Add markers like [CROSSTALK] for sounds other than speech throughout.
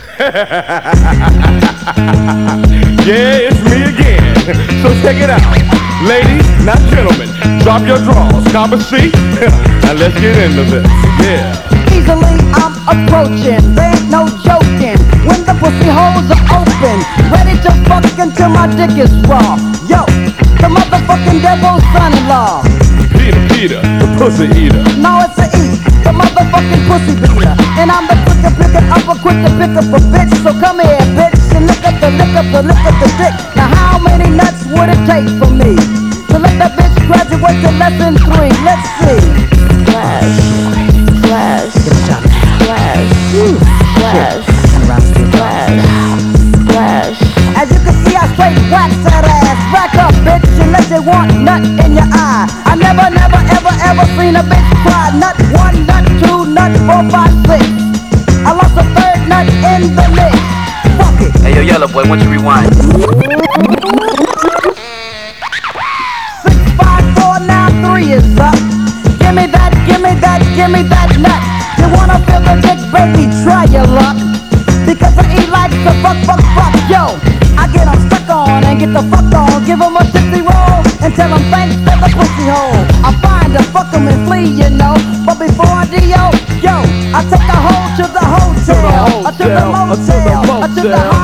[LAUGHS] yeah, it's me again. So check it out. Ladies, not gentlemen, drop your drawers, cop a seat, [LAUGHS] and let's get into this. Yeah. Easily I'm approaching, there ain't no joking. When the pussy holes are open, ready to fuck until my dick is raw. Yo, the motherfucking devil's son-in-law. Peter, Peter, the pussy eater. Now it's a E, the motherfucking pussy beater. And I'm the pick it up, a quick to pick up a bitch. So come here, bitch, and look at the lick up the lick of the dick. Now how many nuts would it take for me to let that bitch graduate to lesson three? Let's see. Flash, flash, flash, flash, flash, flash. As you can see, I straight wax that ass. Rack up, bitch, unless you want nut in your eye. I never, never, ever, ever seen a bitch cry. Nut one, nut two, nut four, five, it. Yellow boy, why don't you rewind? Six, five, four, now three is up. Give me that, give me that, give me that nut. You wanna feel the dick, baby? Try your luck. Because he likes to fuck, fuck, fuck. Yo, I get him stuck on and get the fuck on. Give him a tipsy roll and tell him thanks for the pussy hole. I find him, fuck him and flee, you know. But before I do, yo, yo, I take a hoe to the hotel, to the hotel, or to the motel, or to the motel.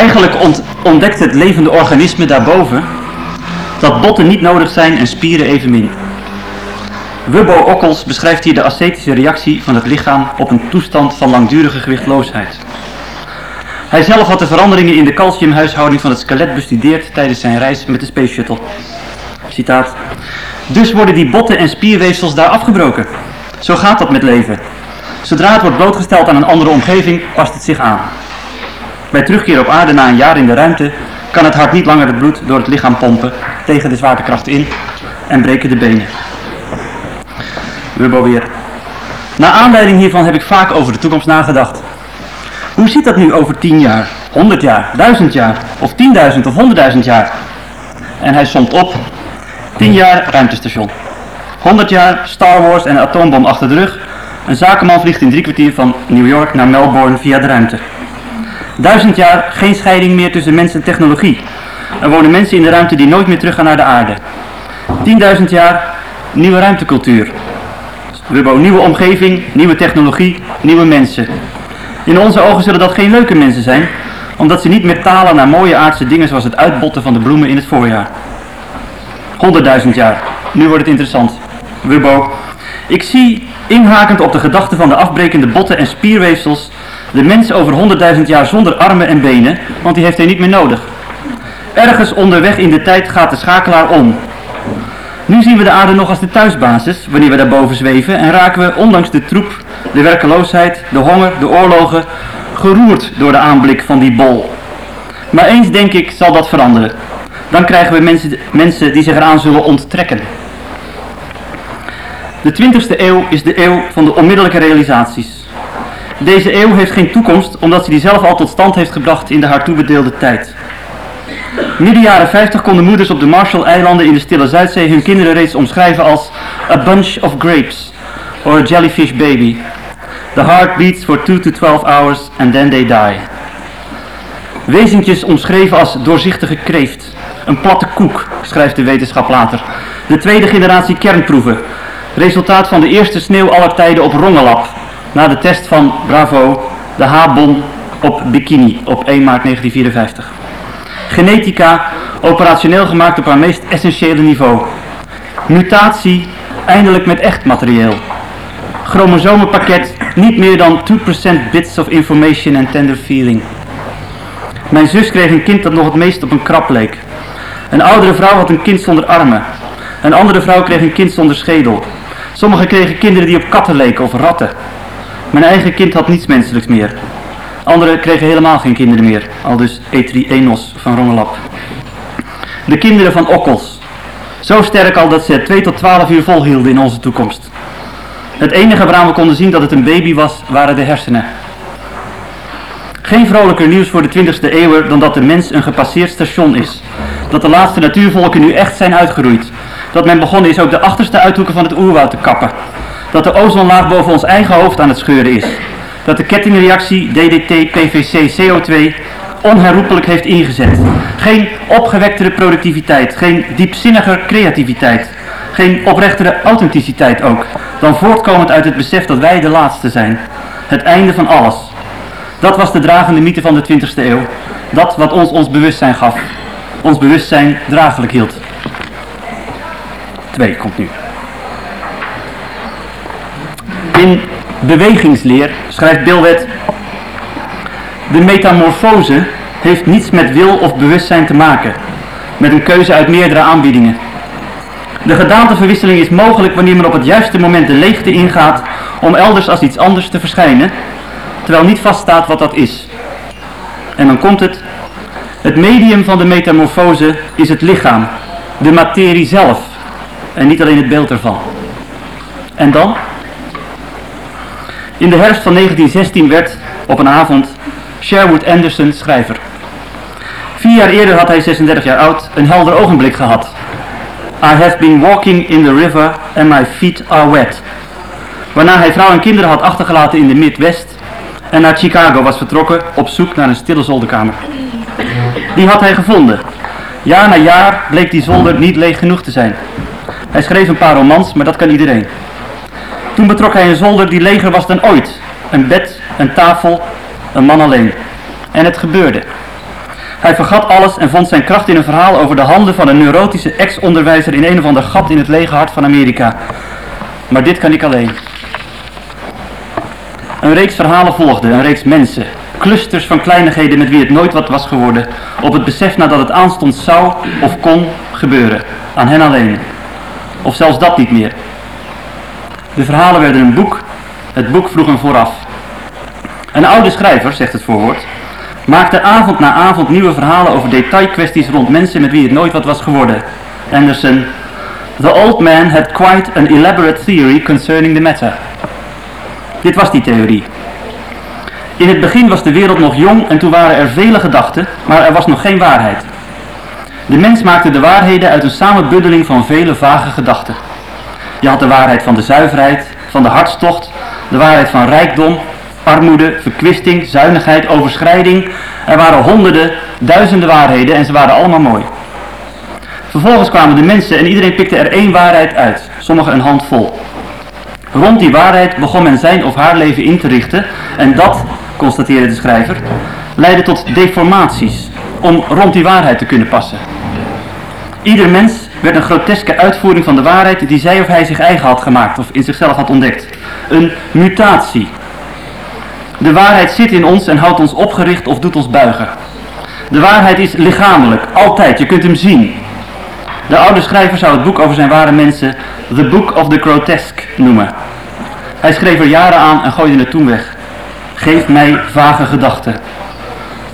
Eigenlijk ont- ontdekt het levende organisme daarboven dat botten niet nodig zijn en spieren evenmin. Wubbo Okkels beschrijft hier de ascetische reactie van het lichaam op een toestand van langdurige gewichtloosheid. Hij zelf had de veranderingen in de calciumhuishouding van het skelet bestudeerd tijdens zijn reis met de Space Shuttle. Citaat. Dus worden die botten en spierweefsels daar afgebroken. Zo gaat dat met leven. Zodra het wordt blootgesteld aan een andere omgeving, past het zich aan. Bij terugkeer op aarde na een jaar in de ruimte kan het hart niet langer het bloed door het lichaam pompen tegen de zwaartekracht in en breken de benen. Wubbo weer. Naar aanleiding hiervan heb ik vaak over de toekomst nagedacht. Hoe ziet dat nu over 10 jaar, 100 jaar, 1000 jaar, of 10.000 of 100.000 jaar? En hij somt op. 10 jaar ruimtestation. 100 jaar Star Wars en atoombom achter de rug. Een zakenman vliegt in drie kwartier van New York naar Melbourne via de ruimte. Duizend jaar geen scheiding meer tussen mens en technologie. Er wonen mensen in de ruimte die nooit meer teruggaan naar de aarde. 10.000 jaar nieuwe ruimtecultuur. Wubbo, nieuwe omgeving, nieuwe technologie, nieuwe mensen. In onze ogen zullen dat geen leuke mensen zijn, omdat ze niet meer talen naar mooie aardse dingen zoals het uitbotten van de bloemen in het voorjaar. 100.000 jaar, nu wordt het interessant. Wubbo, ik zie, inhakend op de gedachte van de afbrekende botten en spierweefsels, de mens over 100.000 jaar zonder armen en benen, want die heeft hij niet meer nodig. Ergens onderweg in de tijd gaat de schakelaar om. Nu zien we de aarde nog als de thuisbasis, wanneer we daarboven zweven, en raken we, ondanks de troep, de werkeloosheid, de honger, de oorlogen, geroerd door de aanblik van die bol. Maar eens denk ik zal dat veranderen. Dan krijgen we mensen, mensen die zich eraan zullen onttrekken. De 20e eeuw is de eeuw van de onmiddellijke realisaties. Deze eeuw heeft geen toekomst omdat ze die zelf al tot stand heeft gebracht in de haar toebedeelde tijd. Midden jaren 50 konden moeders op de Marshall-eilanden in de Stille Zuidzee hun kinderen reeds omschrijven als a bunch of grapes or a jellyfish baby. The heart beats for 2 to 12 hours and then they die. Wezentjes omschreven als doorzichtige kreeft. Een platte koek, schrijft de wetenschap later. De tweede generatie kernproeven. Resultaat van de eerste sneeuw aller tijden op Rongelap. Na de test van Bravo, de H-bom op Bikini op 1 maart 1954. Genetica, operationeel gemaakt op haar meest essentiële niveau. Mutatie, eindelijk met echt materieel. Chromosomenpakket, niet meer dan 2% bits of information and tender feeling. Mijn zus kreeg een kind dat nog het meest op een krab leek. Een oudere vrouw had een kind zonder armen. Een andere vrouw kreeg een kind zonder schedel. Sommigen kregen kinderen die op katten leken of ratten. Mijn eigen kind had niets menselijks meer. Anderen kregen helemaal geen kinderen meer, al dus Etri Enos van Rongelap. De kinderen van Okkels. Zo sterk al dat ze het 2 tot 12 uur volhielden in onze toekomst. Het enige waaraan we konden zien dat het een baby was, waren de hersenen. Geen vrolijker nieuws voor de 20e eeuw dan dat de mens een gepasseerd station is. Dat de laatste natuurvolken nu echt zijn uitgeroeid. dat men begonnen is ook de achterste uithoeken van het oerwoud te kappen. Dat de ozonlaag boven ons eigen hoofd aan het scheuren is. Dat de kettingreactie DDT, PVC, CO2 onherroepelijk heeft ingezet. Geen opgewektere productiviteit, geen diepzinniger creativiteit, geen oprechtere authenticiteit ook, dan voortkomend uit het besef dat wij de laatste zijn. Het einde van alles. Dat was de dragende mythe van de 20e eeuw. Dat wat ons ons bewustzijn gaf. Ons bewustzijn draaglijk hield. Twee komt nu. In bewegingsleer schrijft Bilwet de metamorfose heeft niets met wil of bewustzijn te maken, met een keuze uit meerdere aanbiedingen. De gedaanteverwisseling is mogelijk wanneer men op het juiste moment de leegte ingaat om elders als iets anders te verschijnen, terwijl niet vaststaat wat dat is. En dan komt het. Het medium van de metamorfose is het lichaam, de materie zelf, en niet alleen het beeld ervan. En dan? In de herfst van 1916 werd, op een avond, Sherwood Anderson schrijver. Vier jaar eerder had hij, 36 jaar oud, een helder ogenblik gehad. I have been walking in the river and my feet are wet. Waarna hij vrouw en kinderen had achtergelaten in de Midwest en naar Chicago was vertrokken op zoek naar een stille zolderkamer. Die had hij gevonden. Jaar na jaar bleek die zolder niet leeg genoeg te zijn. Hij schreef een paar romans, maar dat kan iedereen. Toen betrok hij een zolder die leger was dan ooit. Een bed, een tafel, een man alleen. En het gebeurde. Hij vergat alles en vond zijn kracht in een verhaal over de handen van een neurotische ex-onderwijzer in een of ander gat in het lege hart van Amerika. Maar dit kan ik alleen. Een reeks verhalen volgde, een reeks mensen. Clusters van kleinigheden met wie het nooit wat was geworden. Op het besef nadat het aanstond zou of kon gebeuren. Aan hen alleen. Of zelfs dat niet meer. De verhalen werden een boek. Het boek vroeg hem vooraf. Een oude schrijver, zegt het voorwoord, maakte avond na avond nieuwe verhalen over detailkwesties rond mensen met wie het nooit wat was geworden. Anderson, The old man had quite an elaborate theory concerning the matter. Dit was die theorie. In het begin was de wereld nog jong en toen waren er vele gedachten, maar er was nog geen waarheid. De mens maakte de waarheden uit een samenbundeling van vele vage gedachten. Je had de waarheid van de zuiverheid, van de hartstocht, de waarheid van rijkdom, armoede, verkwisting, zuinigheid, overschrijding. Er waren honderden, duizenden waarheden en ze waren allemaal mooi. Vervolgens kwamen de mensen en iedereen pikte er één waarheid uit, sommigen een handvol. Rond die waarheid begon men zijn of haar leven in te richten en dat, constateerde de schrijver, leidde tot deformaties om rond die waarheid te kunnen passen. Ieder mens werd een groteske uitvoering van de waarheid die zij of hij zich eigen had gemaakt of in zichzelf had ontdekt. Een mutatie. De waarheid zit in ons en houdt ons opgericht of doet ons buigen. De waarheid is lichamelijk, altijd, je kunt hem zien. De oude schrijver zou het boek over zijn ware mensen The Book of the Grotesque noemen. Hij schreef er jaren aan en gooide het toen weg. Geef mij vage gedachten.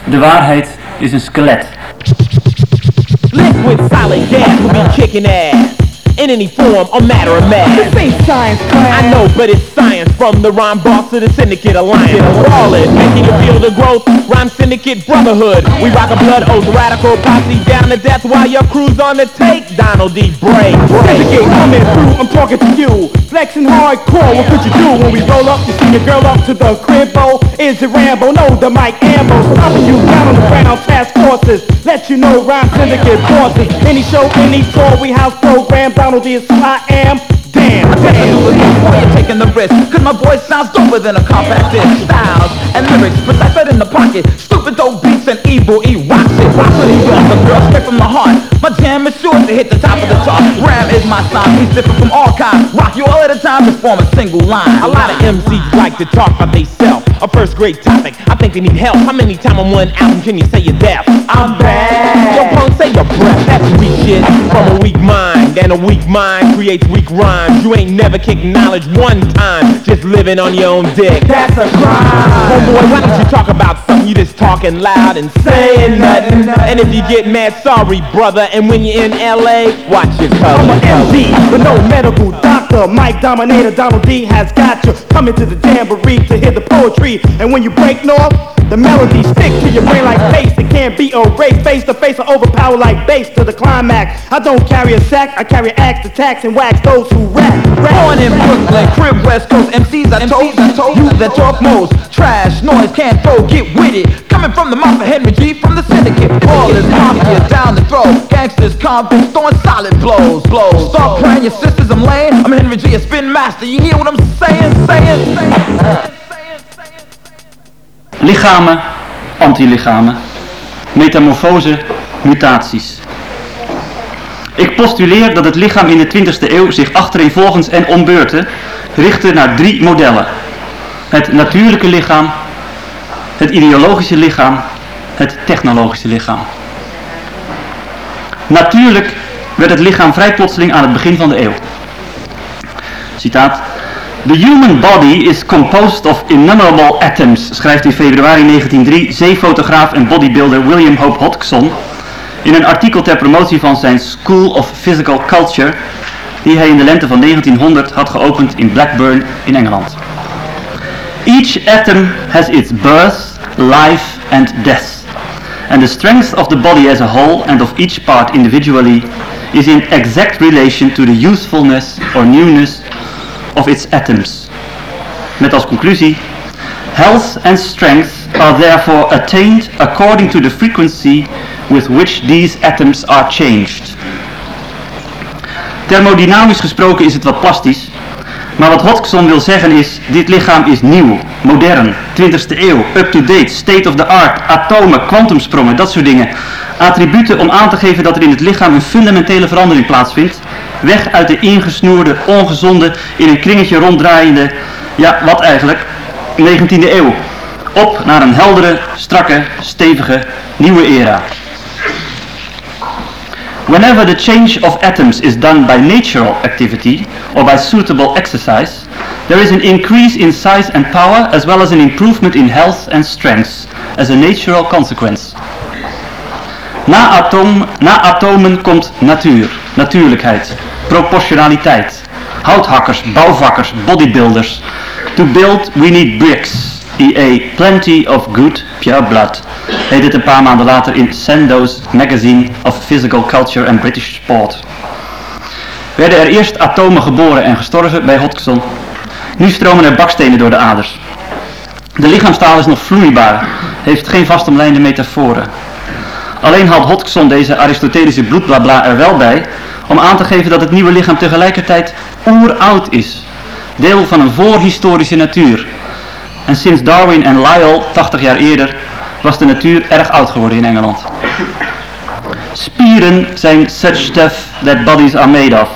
De waarheid is een skelet. Liquid solid gas will be kicking ass in any form or matter of mass. This ain't science class. I know, but it's science from the rhyme boss to the syndicate alliance. All it, making you feel the growth. Rhyme syndicate brotherhood. We rock a blood oath, radical posse down to death while your crew's on the take. Donald D. Bray. Syndicate coming through, I'm talking to you. Flexing hardcore, what could you do when we roll up? You see your girl up to the cribbo. Is it Rambo? No, the mic ammo. Stopping you down on the ground, task forces. Let you know rhyme syndicate bosses. Any show, any tour, we house program. Donald D is I am. Damn, damn. You taking the risk? Cause my voice sounds doper than a compact disc Styles and lyrics right in the pocket Stupid dope beats and evil, he rocks it Rocks what he wants, a girl straight from the heart My jam is sure to hit the top of the chart Ram is my sign, he's different from all kinds Rock you all at a time form a single line A lot of MCs like to talk about theyself. A first grade topic, I think they need help. How many times on one album can you say you're deaf? I'm bad. Punk, say your breath. That's weak shit from a weak mind. And a weak mind creates weak rhymes. You ain't never kicked knowledge one time, just living on your own dick. That's a crime. Oh boy, why don't you talk about something? You just talking loud and saying nothing. And if you get mad, sorry, brother. And when you're in LA, watch your I'm color. an MD, but no medical doctor. Mike Dominator, Donald D has got you. Coming to the jamboree to hear the poetry. And when you break north, the melody stick to your brain like bass. It can't be erased. Face to face or overpower like bass to the climax. I don't carry a sack, I carry axe to tax and wax those who rap. rap. Born in Brooklyn, crib West Coast, MCs I told, I told you that talk most. Trash, noise, can't throw, get with it. Coming from the mouth of Henry G from the syndicate. All is mafia down the throat. Gangsters, convicts, throwing solid blows, blows. Stop playing your sisters, I'm laying. I'm Henry G, a spin master. You hear what I'm saying, saying, saying? Lichamen, antilichamen, metamorfose, mutaties. Ik postuleer dat het lichaam in de 20e eeuw zich achtereenvolgens en om beurten richtte naar drie modellen. Het natuurlijke lichaam, het ideologische lichaam, het technologische lichaam. Natuurlijk werd het lichaam vrij plotseling aan het begin van de eeuw. Citaat. The human body is composed of innumerable atoms, schrijft in februari 1903 zeefotograaf en bodybuilder William Hope Hodgson in een artikel ter promotie van zijn School of Physical Culture, die hij in de lente van 1900 had geopend in Blackburn in Engeland. Each atom has its birth, life and death. And the strength of the body as a whole and of each part individually is in exact relation to the usefulness or newness of its atoms. Met als conclusie, health and strength are therefore attained according to the frequency with which these atoms are changed. Thermodynamisch gesproken is het wat plastisch, maar wat Hodgson wil zeggen is, dit lichaam is nieuw, modern, 20e eeuw, up-to-date, state of the art, atomen, kwantumsprongen, dat soort dingen. Attributen om aan te geven dat er in het lichaam een fundamentele verandering plaatsvindt. Weg uit de ingesnoerde, ongezonde, in een kringetje ronddraaiende, ja wat eigenlijk, 19e eeuw. Op naar een heldere, strakke, stevige, nieuwe era. Whenever the change of atoms is done by natural activity or by suitable exercise, there is an increase in size and power as well as an improvement in health and strength as a natural consequence. Na, atom, na atomen komt natuur, natuurlijkheid, proportionaliteit, houthakkers, bouwvakkers, bodybuilders. To build we need bricks, e.a. plenty of good pure blood heet het een paar maanden later in Sandoz Magazine of Physical Culture and British Sport. Werden er eerst atomen geboren en gestorven bij Hodgson. Nu stromen er bakstenen door de aders. De lichaamstaal is nog vloeibaar, heeft geen vastomlijnde metaforen. Alleen haalt Hodgson deze Aristotelische bloedblabla er wel bij om aan te geven dat het nieuwe lichaam tegelijkertijd oeroud is. Deel van een voorhistorische natuur. En sinds Darwin en Lyell 80 jaar eerder was de natuur erg oud geworden in Engeland. Spieren zijn such stuff that bodies are made of.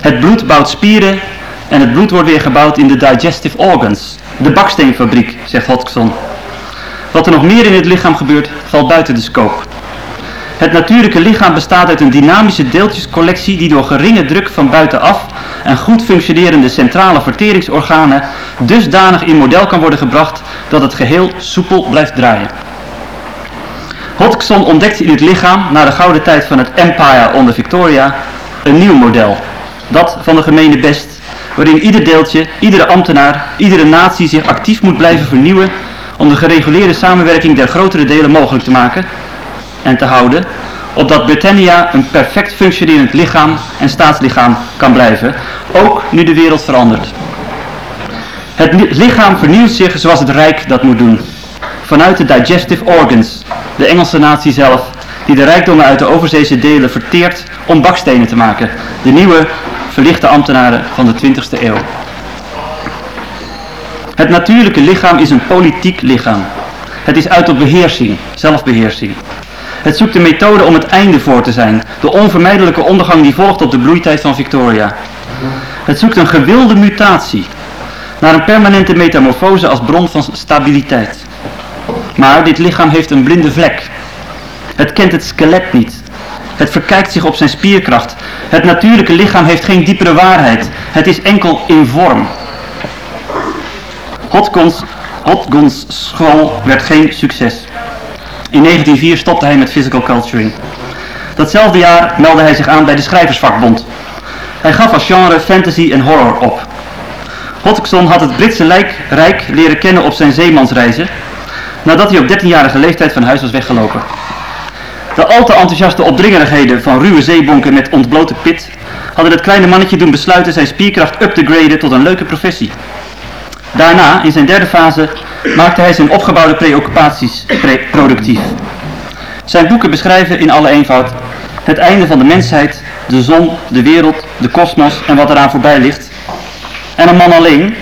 Het bloed bouwt spieren en het bloed wordt weer gebouwd in de digestive organs. De baksteenfabriek, zegt Hodgson. Wat er nog meer in het lichaam gebeurt, valt buiten de scope. Het natuurlijke lichaam bestaat uit een dynamische deeltjescollectie die door geringe druk van buitenaf en goed functionerende centrale verteringsorganen dusdanig in model kan worden gebracht dat het geheel soepel blijft draaien. Hodgson ontdekte in het lichaam, na de gouden tijd van het Empire onder Victoria, een nieuw model. Dat van de gemene best, waarin ieder deeltje, iedere ambtenaar, iedere natie zich actief moet blijven vernieuwen om de gereguleerde samenwerking der grotere delen mogelijk te maken en te houden, opdat Britannia een perfect functionerend lichaam en staatslichaam kan blijven, ook nu de wereld verandert. Het lichaam vernieuwt zich zoals het Rijk dat moet doen. Vanuit de digestive organs, de Engelse natie zelf, die de rijkdommen uit de overzeese delen verteert om bakstenen te maken. De nieuwe, verlichte ambtenaren van de 20e eeuw. Het natuurlijke lichaam is een politiek lichaam. Het is uit op beheersing, zelfbeheersing. Het zoekt een methode om het einde voor te zijn, de onvermijdelijke ondergang die volgt op de bloeitijd van Victoria. Het zoekt een gewilde mutatie, naar een permanente metamorfose als bron van stabiliteit. Maar dit lichaam heeft een blinde vlek. Het kent het skelet niet. Het verkijkt zich op zijn spierkracht. Het natuurlijke lichaam heeft geen diepere waarheid. Het is enkel in vorm. Hodgons, Hodgons school werd geen succes. In 1904 stopte hij met physical culturing. Datzelfde jaar meldde hij zich aan bij de Schrijversvakbond. Hij gaf als genre fantasy en horror op. Hodgson had het Britse lijk, Rijk leren kennen op zijn zeemansreizen, nadat hij op 13-jarige leeftijd van huis was weggelopen. De al te enthousiaste opdringerigheden van ruwe zeebonken met ontblote pit hadden het kleine mannetje doen besluiten zijn spierkracht up te graden tot een leuke professie. Daarna, in zijn derde fase, maakte hij zijn opgebouwde preoccupaties pre- productief. Zijn boeken beschrijven in alle eenvoud het einde van de mensheid, de zon, de wereld, de kosmos en wat eraan voorbij ligt. En een man alleen,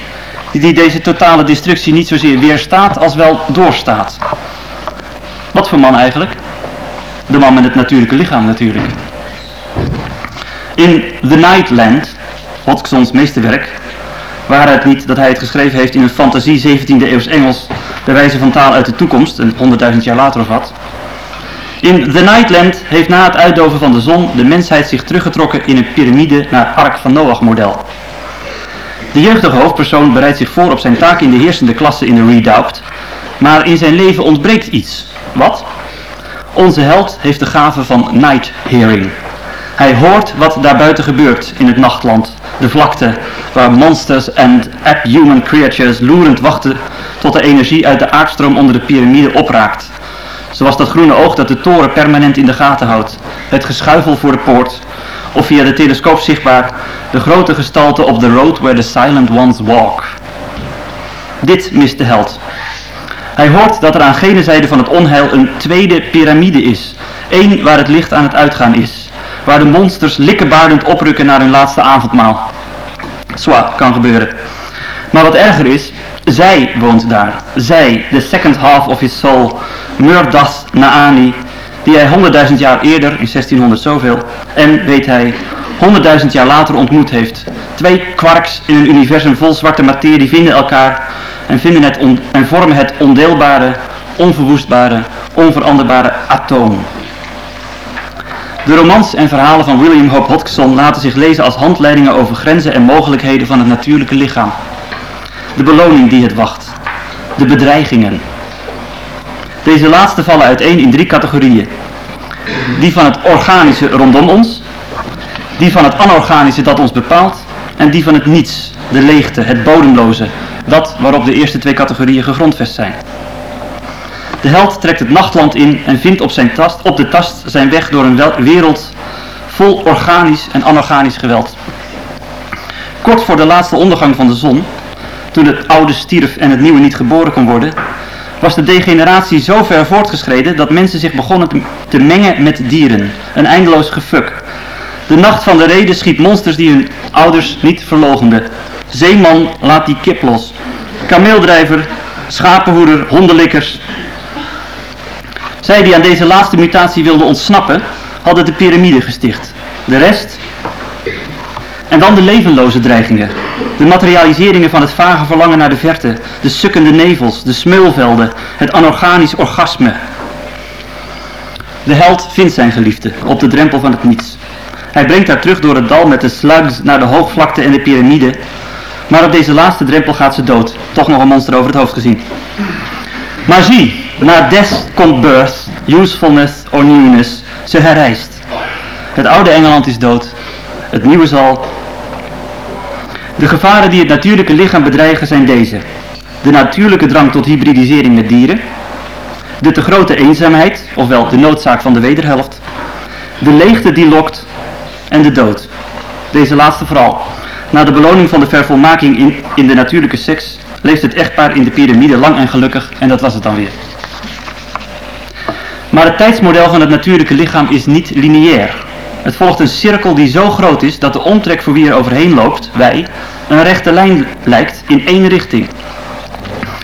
die deze totale destructie niet zozeer weerstaat als wel doorstaat. Wat voor man eigenlijk? De man met het natuurlijke lichaam natuurlijk. In The Nightland, Hodgsons meesterwerk, waar het niet dat hij het geschreven heeft in een fantasie 17e eeuws Engels, bij wijze van taal uit de toekomst, een 100.000 jaar later of wat. In The Nightland heeft na het uitdoven van de zon de mensheid zich teruggetrokken in een piramide naar Ark van Noach model. De jeugdige hoofdpersoon bereidt zich voor op zijn taak in de heersende klasse in de Redoubt, maar in zijn leven ontbreekt iets. Wat? Onze held heeft de gave van night hearing. Hij hoort wat daarbuiten gebeurt in het nachtland, de vlakte, waar monsters en abhuman creatures loerend wachten tot de energie uit de aardstroom onder de piramide opraakt. Zoals dat groene oog dat de toren permanent in de gaten houdt, het geschuifel voor de poort, of via de telescoop zichtbaar de grote gestalte op the road where the silent ones walk. Dit mist de held. Hij hoort dat er aan gene zijde van het onheil een tweede piramide is. Eén waar het licht aan het uitgaan is. Waar de monsters likkebaardend oprukken naar hun laatste avondmaal. Zwa, kan gebeuren. Maar wat erger is, zij woont daar. Zij, de second half of his soul, Murdas Naani, die hij honderdduizend jaar eerder, in 1600 zoveel, en, weet hij, honderdduizend jaar later ontmoet heeft. Twee quarks in een universum vol zwarte materie vinden elkaar en, vinden het en vormen het ondeelbare, onverwoestbare, onveranderbare atoom. De romans en verhalen van William Hope Hodgson laten zich lezen als handleidingen over grenzen en mogelijkheden van het natuurlijke lichaam. De beloning die het wacht. De bedreigingen. Deze laatste vallen uiteen in drie categorieën. Die van het organische rondom ons, die van het anorganische dat ons bepaalt en die van het niets, de leegte, het bodemloze, dat waarop de eerste twee categorieën gegrondvest zijn. De held trekt het nachtland in en vindt op, zijn tast, op de tast zijn weg door een wereld vol organisch en anorganisch geweld. Kort voor de laatste ondergang van de zon, toen het oude stierf en het nieuwe niet geboren kon worden, was de degeneratie zo ver voortgeschreden dat mensen zich begonnen te, te mengen met dieren. Een eindeloos gefuk. De nacht van de reden schiet monsters die hun ouders niet verlogenden. Zeeman laat die kip los. Kameeldrijver, schapenhoeder, hondenlikkers. Zij die aan deze laatste mutatie wilden ontsnappen, hadden de piramide gesticht. De rest? En dan de levenloze dreigingen. De materialiseringen van het vage verlangen naar de verte. De sukkende nevels, de smeulvelden, het anorganisch orgasme. De held vindt zijn geliefde op de drempel van het niets. Hij brengt haar terug door het dal met de slugs naar de hoogvlakte en de piramide. Maar op deze laatste drempel gaat ze dood. Toch nog een monster over het hoofd gezien. Maar zie, na death komt birth, usefulness or newness. Ze herrijst. Het oude Engeland is dood. Het nieuwe zal. De gevaren die het natuurlijke lichaam bedreigen zijn deze. De natuurlijke drang tot hybridisering met dieren. De te grote eenzaamheid, ofwel de noodzaak van de wederhelft. De leegte die lokt en de dood. Deze laatste vooral. Na de beloning van de vervolmaking in, in de natuurlijke seks leeft het echtpaar in de piramide lang en gelukkig en dat was het dan weer. Maar het tijdsmodel van het natuurlijke lichaam is niet lineair. Het volgt een cirkel die zo groot is dat de omtrek voor wie er overheen loopt, wij, een rechte lijn lijkt in één richting.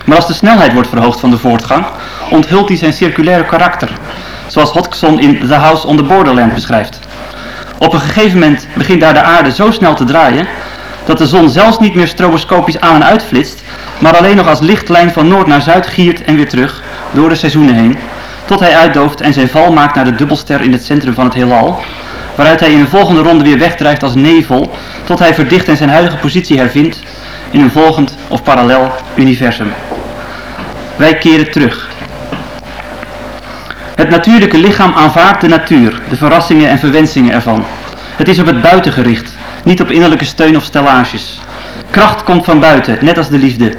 Maar als de snelheid wordt verhoogd van de voortgang, onthult hij zijn circulaire karakter, zoals Hodgson in The House on the Borderland beschrijft. Op een gegeven moment begint daar de aarde zo snel te draaien, dat de zon zelfs niet meer stroboscopisch aan en uitflitst, maar alleen nog als lichtlijn van noord naar zuid giert en weer terug, door de seizoenen heen, tot hij uitdooft en zijn val maakt naar de dubbelster in het centrum van het heelal, waaruit hij in een volgende ronde weer wegdrijft als nevel, tot hij verdicht en zijn huidige positie hervindt in een volgend of parallel universum. Wij keren terug. Het natuurlijke lichaam aanvaardt de natuur, de verrassingen en verwensingen ervan. Het is op het buiten gericht. niet op innerlijke steun of stellages. Kracht komt van buiten, net als de liefde.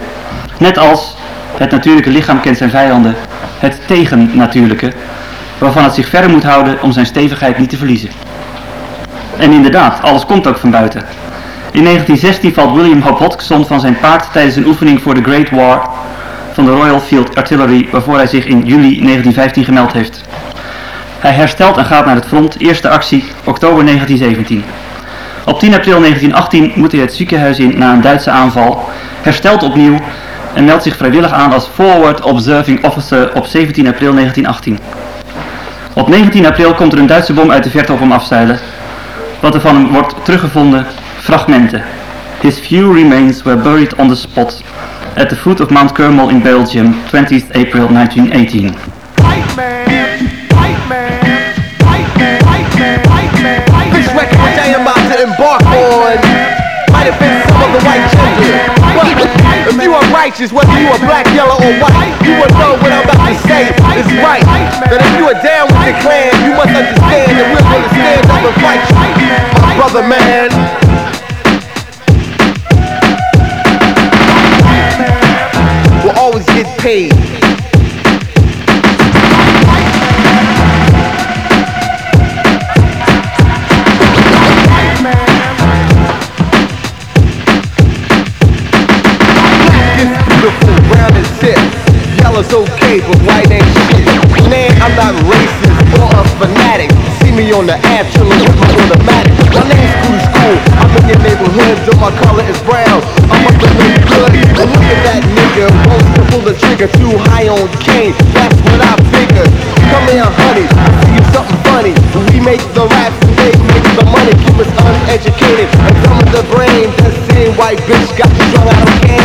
Net als het natuurlijke lichaam kent zijn vijanden, het tegennatuurlijke, waarvan het zich verder moet houden om zijn stevigheid niet te verliezen. En inderdaad, alles komt ook van buiten. In 1916 valt William Hope Hodgson van zijn paard tijdens een oefening voor de Great War van de Royal Field Artillery, waarvoor hij zich in juli 1915 gemeld heeft. Hij herstelt en gaat naar het front, eerste actie oktober 1917. Op 10 april 1918 moet hij het ziekenhuis in na een Duitse aanval, herstelt opnieuw en meldt zich vrijwillig aan als Forward Observing Officer op 17 april 1918. Op 19 april komt er een Duitse bom uit de verte op hem afzeilen. Wat er van hem wordt teruggevonden, fragmenten. His few remains were buried on the spot at the foot of Mount Carmel in Belgium, 20th April 1918. White man, white man, white man, white man, white man, white This record which I am about to embark on might have been some of the white gender. But if you are righteous, whether you are black, yellow, or white, you will know what I'm about to say is right. That if you are down with the clan, you must understand that we're to stand up and fight you. My brother, man. We'll always get paid. Yellow's okay, but white ain't shit. Man, I'm not racist or a fanatic. See me on the app, chillin' with my automatic. My name's Scooty School. I'm in your neighborhood, though my color is brown. I'm up in the good. And look at that nigga, wants to pull the trigger too high on cane. That's what I figured. Come here, honey, see you something funny. We make the raps and they make the money. Keep us uneducated and some of the brain. That same white bitch got me strung out of cane.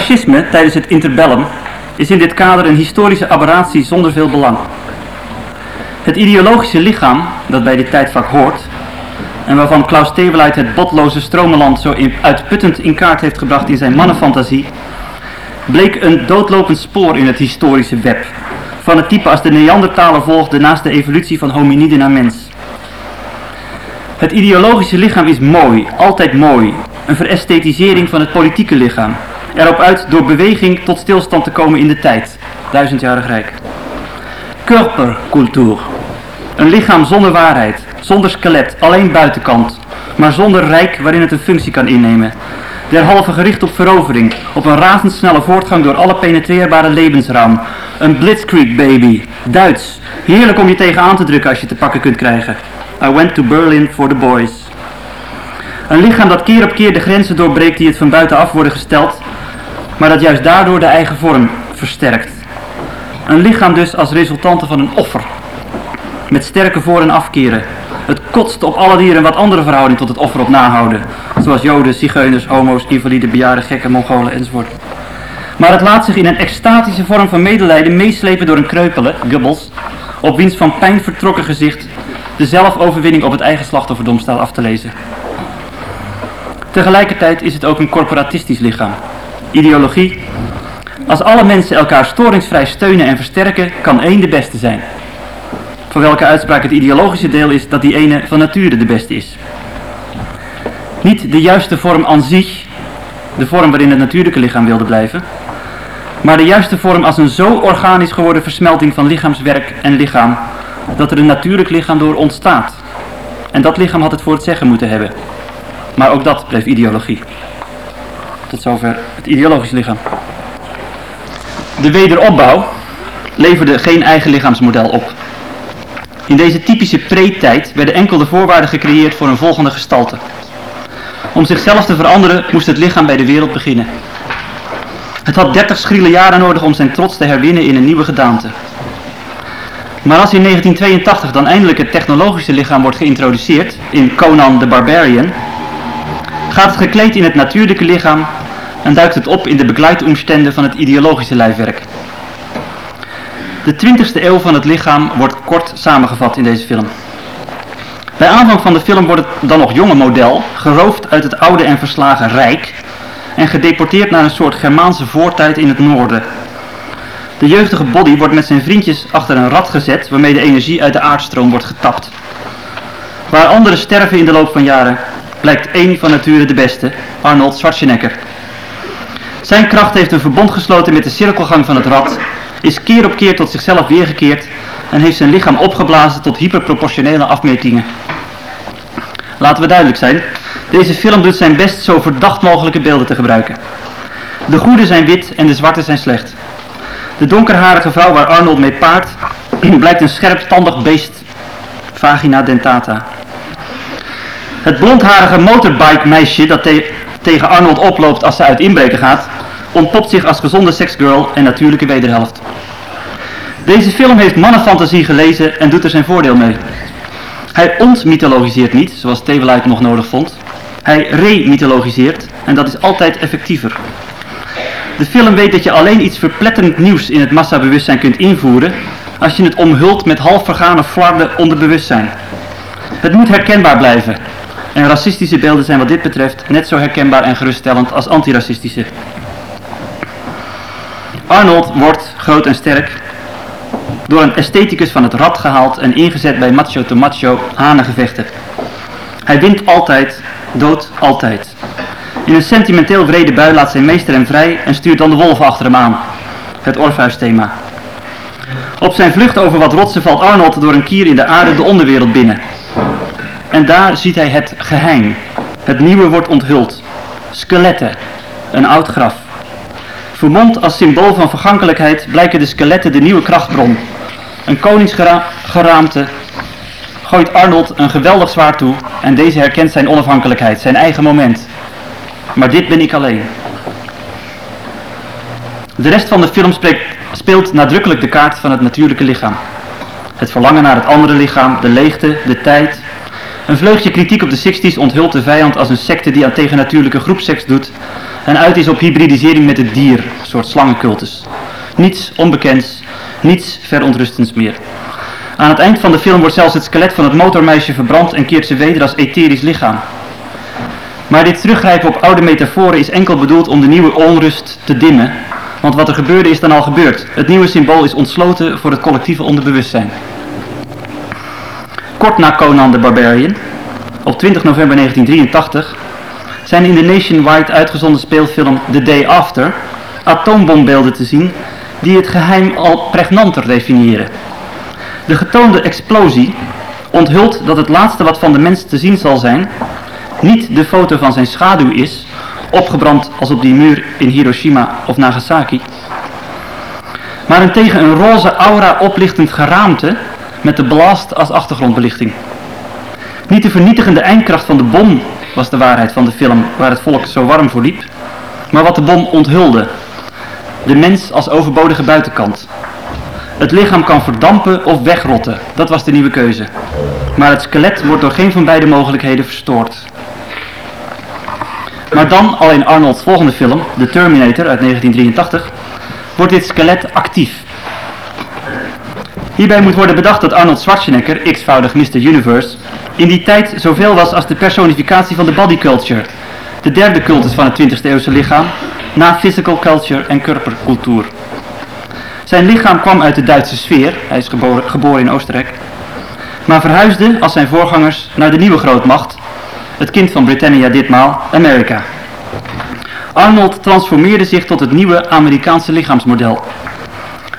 Fascisme tijdens het interbellum is in dit kader een historische aberratie zonder veel belang. Het ideologische lichaam, dat bij dit tijdvak hoort, en waarvan Klaus Teweleit het botloze stromenland zo uitputtend in kaart heeft gebracht in zijn mannenfantasie, bleek een doodlopend spoor in het historische web, van het type als de Neandertaler volgde naast de evolutie van hominiden naar mens. Het ideologische lichaam is mooi, altijd mooi, een veresthetisering van het politieke lichaam, erop uit door beweging tot stilstand te komen in de tijd, duizendjarig rijk. Körpercultuur, een lichaam zonder waarheid, zonder skelet, alleen buitenkant, maar zonder rijk waarin het een functie kan innemen. Derhalve gericht op verovering, op een razendsnelle voortgang door alle penetreerbare levensraam. Een blitzkrieg baby, Duits, heerlijk om je tegenaan te drukken als je te pakken kunt krijgen. I went to Berlin for the boys. Een lichaam dat keer op keer de grenzen doorbreekt die het van buitenaf worden gesteld, maar dat juist daardoor de eigen vorm versterkt. Een lichaam dus als resultante van een offer, met sterke voor- en afkeren. Het kotst op alle dieren wat andere verhouding tot het offer op nahouden, zoals joden, zigeuners, homo's, invaliden, bejaarden, gekken, mongolen enzovoort. Maar het laat zich in een extatische vorm van medelijden meeslepen door een kreupele, Goebbels, op wiens van pijn vertrokken gezicht de zelfoverwinning op het eigen slachtofferdom staat af te lezen. Tegelijkertijd is het ook een corporatistisch lichaam. Ideologie. Als alle mensen elkaar storingsvrij steunen en versterken, kan één de beste zijn. Voor welke uitspraak het ideologische deel is dat die ene van nature de beste is. Niet de juiste vorm aan zich, de vorm waarin het natuurlijke lichaam wilde blijven, maar de juiste vorm als een zo organisch geworden versmelting van lichaamswerk en lichaam, dat er een natuurlijk lichaam door ontstaat. En dat lichaam had het voor het zeggen moeten hebben. Maar ook dat bleef ideologie. Tot zover het ideologische lichaam. De wederopbouw leverde geen eigen lichaamsmodel op. In deze typische pre-tijd werden enkel de voorwaarden gecreëerd voor een volgende gestalte. Om zichzelf te veranderen moest het lichaam bij de wereld beginnen. Het had 30 schriele jaren nodig om zijn trots te herwinnen in een nieuwe gedaante. Maar als in 1982 dan eindelijk het technologische lichaam wordt geïntroduceerd in Conan the Barbarian, gaat het gekleed in het natuurlijke lichaam en duikt het op in de begleitumstenden van het ideologische lijfwerk. De 20ste eeuw van het lichaam wordt kort samengevat in deze film. Bij aanvang van de film wordt het dan nog jonge model geroofd uit het oude en verslagen Rijk en gedeporteerd naar een soort Germaanse voortijd in het noorden. De jeugdige body wordt met zijn vriendjes achter een rad gezet waarmee de energie uit de aardstroom wordt getapt. Waar anderen sterven in de loop van jaren, blijkt één van nature de beste, Arnold Schwarzenegger. Zijn kracht heeft een verbond gesloten met de cirkelgang van het rad, is keer op keer tot zichzelf weergekeerd en heeft zijn lichaam opgeblazen tot hyperproportionele afmetingen. Laten we duidelijk zijn, deze film doet zijn best zo verdacht mogelijke beelden te gebruiken. De goede zijn wit en de zwarte zijn slecht. De donkerharige vrouw waar Arnold mee paart [CLEARS THROAT] blijkt een scherpstandig beest, vagina dentata. Het blondharige motorbike meisje dat tegen Arnold oploopt als ze uit inbreken gaat, ontpopt zich als gezonde seksgirl en natuurlijke wederhelft. Deze film heeft mannenfantasie gelezen en doet er zijn voordeel mee. Hij ontmythologiseert niet, zoals Teweleit nog nodig vond. Hij remythologiseert en dat is altijd effectiever. De film weet dat je alleen iets verpletterend nieuws in het massabewustzijn kunt invoeren als je het omhult met half vergane flarden onder bewustzijn. Het moet herkenbaar blijven. En racistische beelden zijn wat dit betreft net zo herkenbaar en geruststellend als antiracistische. Arnold wordt groot en sterk door een estheticus van het rad gehaald en ingezet bij macho to macho hanengevechten. Hij wint altijd, dood altijd. In een sentimenteel vrede bui laat zijn meester hem vrij en stuurt dan de wolven achter hem aan. Het Orpheus-thema. Op zijn vlucht over wat rotsen valt Arnold door een kier in de aarde de onderwereld binnen. En daar ziet hij het geheim. Het nieuwe wordt onthuld. Skeletten. Een oud graf. Vermomd als symbool van vergankelijkheid blijken de skeletten de nieuwe krachtbron. Een koningsgeraamte gooit Arnold een geweldig zwaard toe en deze herkent zijn onafhankelijkheid, zijn eigen moment. Maar dit ben ik alleen. De rest van de film speelt nadrukkelijk de kaart van het natuurlijke lichaam. Het verlangen naar het andere lichaam, de leegte, de tijd. Een vleugje kritiek op de 60s onthult de vijand als een secte die aan tegennatuurlijke groepseks doet en uit is op hybridisering met het dier, een soort slangencultus. Niets onbekends, niets verontrustends meer. Aan het eind van de film wordt zelfs het skelet van het motormeisje verbrand en keert ze weder als etherisch lichaam. Maar dit teruggrijpen op oude metaforen is enkel bedoeld om de nieuwe onrust te dimmen, want wat er gebeurde is dan al gebeurd. Het nieuwe symbool is ontsloten voor het collectieve onderbewustzijn. Kort na Conan the Barbarian, op 20 november 1983, zijn in de nationwide uitgezonden speelfilm The Day After atoombombeelden te zien die het geheim al pregnanter definiëren. De getoonde explosie onthult dat het laatste wat van de mens te zien zal zijn, niet de foto van zijn schaduw is, opgebrand als op die muur in Hiroshima of Nagasaki, maar een tegen een roze aura oplichtend geraamte met de blast als achtergrondbelichting. Niet de vernietigende eindkracht van de bom was de waarheid van de film waar het volk zo warm voor liep, maar wat de bom onthulde. De mens als overbodige buitenkant. Het lichaam kan verdampen of wegrotten, dat was de nieuwe keuze. Maar het skelet wordt door geen van beide mogelijkheden verstoord. Maar dan, al in Arnold's volgende film, The Terminator uit 1983, wordt dit skelet actief. Hierbij moet worden bedacht dat Arnold Schwarzenegger, x-voudig Mr. Universe, in die tijd zoveel was als de personificatie van de body culture, de derde cultus van het 20e eeuwse lichaam, na physical culture en körpercultuur. Zijn lichaam kwam uit de Duitse sfeer, hij is geboren, geboren in Oostenrijk, maar verhuisde als zijn voorgangers naar de nieuwe grootmacht het kind van Britannia ditmaal, Amerika. Arnold transformeerde zich tot het nieuwe Amerikaanse lichaamsmodel.